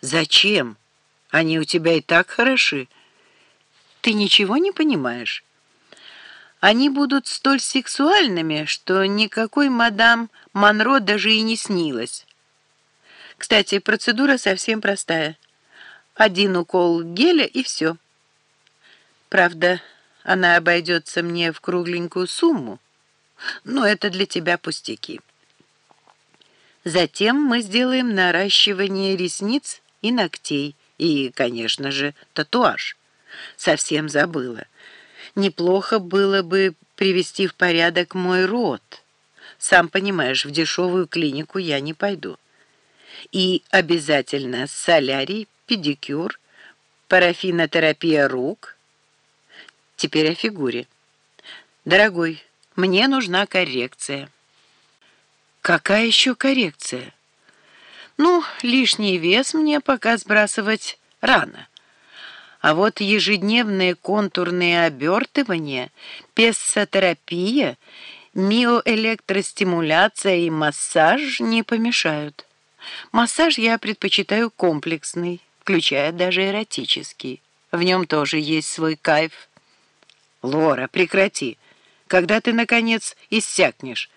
Зачем? Они у тебя и так хороши. Ты ничего не понимаешь? Они будут столь сексуальными, что никакой мадам Монро даже и не снилось. Кстати, процедура совсем простая. Один укол геля и все. Правда, она обойдется мне в кругленькую сумму, но это для тебя пустяки. Затем мы сделаем наращивание ресниц и ногтей, и, конечно же, татуаж. Совсем забыла. Неплохо было бы привести в порядок мой рот. Сам понимаешь, в дешевую клинику я не пойду. И обязательно солярий, педикюр, парафинотерапия рук. Теперь о фигуре. Дорогой, мне нужна коррекция. Какая еще коррекция? Ну, лишний вес мне пока сбрасывать рано. А вот ежедневные контурные обертывания, пессотерапия, миоэлектростимуляция и массаж не помешают. Массаж я предпочитаю комплексный, включая даже эротический. В нем тоже есть свой кайф. Лора, прекрати. Когда ты, наконец, иссякнешь?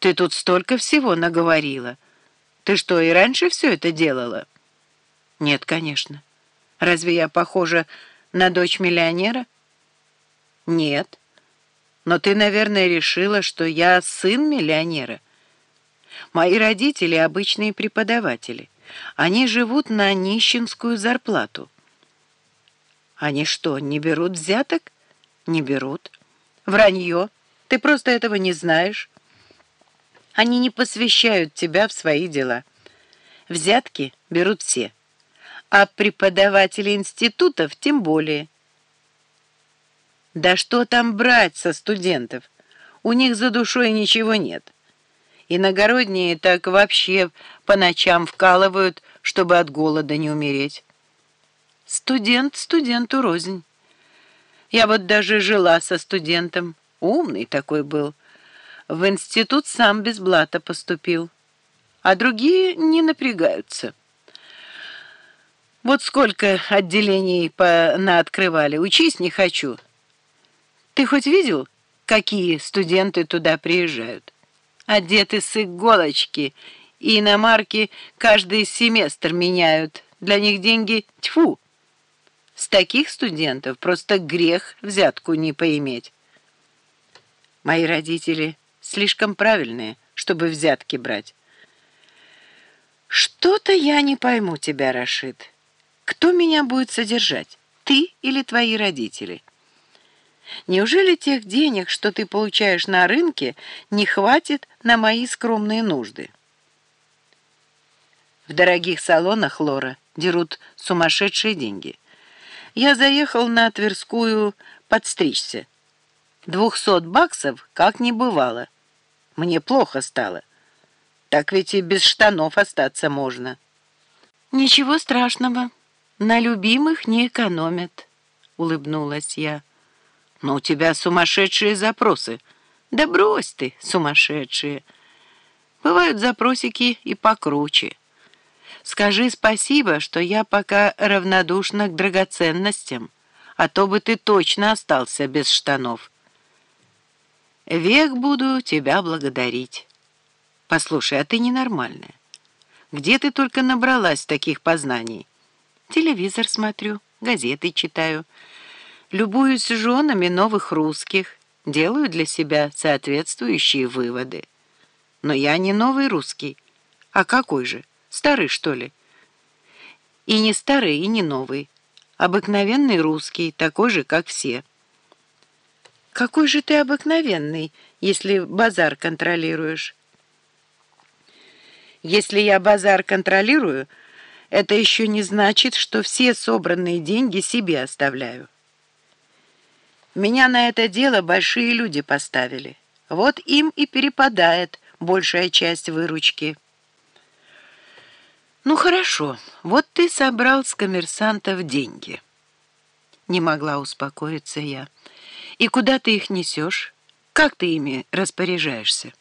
Ты тут столько всего наговорила. Ты что, и раньше все это делала? Нет, конечно. Разве я похожа на дочь миллионера? Нет. Но ты, наверное, решила, что я сын миллионера. Мои родители — обычные преподаватели. Они живут на нищенскую зарплату. Они что, не берут взяток? Не берут. Вранье. Ты просто этого не знаешь. Они не посвящают тебя в свои дела. Взятки берут все, а преподаватели институтов тем более. Да что там брать со студентов? У них за душой ничего нет. Иногородние так вообще по ночам вкалывают, чтобы от голода не умереть. Студент студенту рознь. Я вот даже жила со студентом. Умный такой был в институт сам без блата поступил, а другие не напрягаются. Вот сколько отделений по наоткрывали, учись не хочу. Ты хоть видел, какие студенты туда приезжают? Одеты с иголочки, и иномарки каждый семестр меняют. Для них деньги тьфу. С таких студентов просто грех взятку не поиметь. Мои родители слишком правильные, чтобы взятки брать. Что-то я не пойму тебя, Рашид. Кто меня будет содержать, ты или твои родители? Неужели тех денег, что ты получаешь на рынке, не хватит на мои скромные нужды? В дорогих салонах Лора дерут сумасшедшие деньги. Я заехал на Тверскую подстричься. Двухсот баксов как не бывало. Мне плохо стало. Так ведь и без штанов остаться можно. Ничего страшного. На любимых не экономят, улыбнулась я. Но у тебя сумасшедшие запросы. Да брось ты, сумасшедшие. Бывают запросики и покруче. Скажи спасибо, что я пока равнодушна к драгоценностям, а то бы ты точно остался без штанов. Век буду тебя благодарить. Послушай, а ты ненормальная. Где ты только набралась таких познаний? Телевизор смотрю, газеты читаю. Любуюсь женами новых русских, делаю для себя соответствующие выводы. Но я не новый русский. А какой же? Старый, что ли? И не старый, и не новый. Обыкновенный русский, такой же, как все. Какой же ты обыкновенный, если базар контролируешь? Если я базар контролирую, это еще не значит, что все собранные деньги себе оставляю. Меня на это дело большие люди поставили. Вот им и перепадает большая часть выручки. Ну хорошо, вот ты собрал с коммерсантов деньги. Не могла успокоиться я. И куда ты их несешь? Как ты ими распоряжаешься?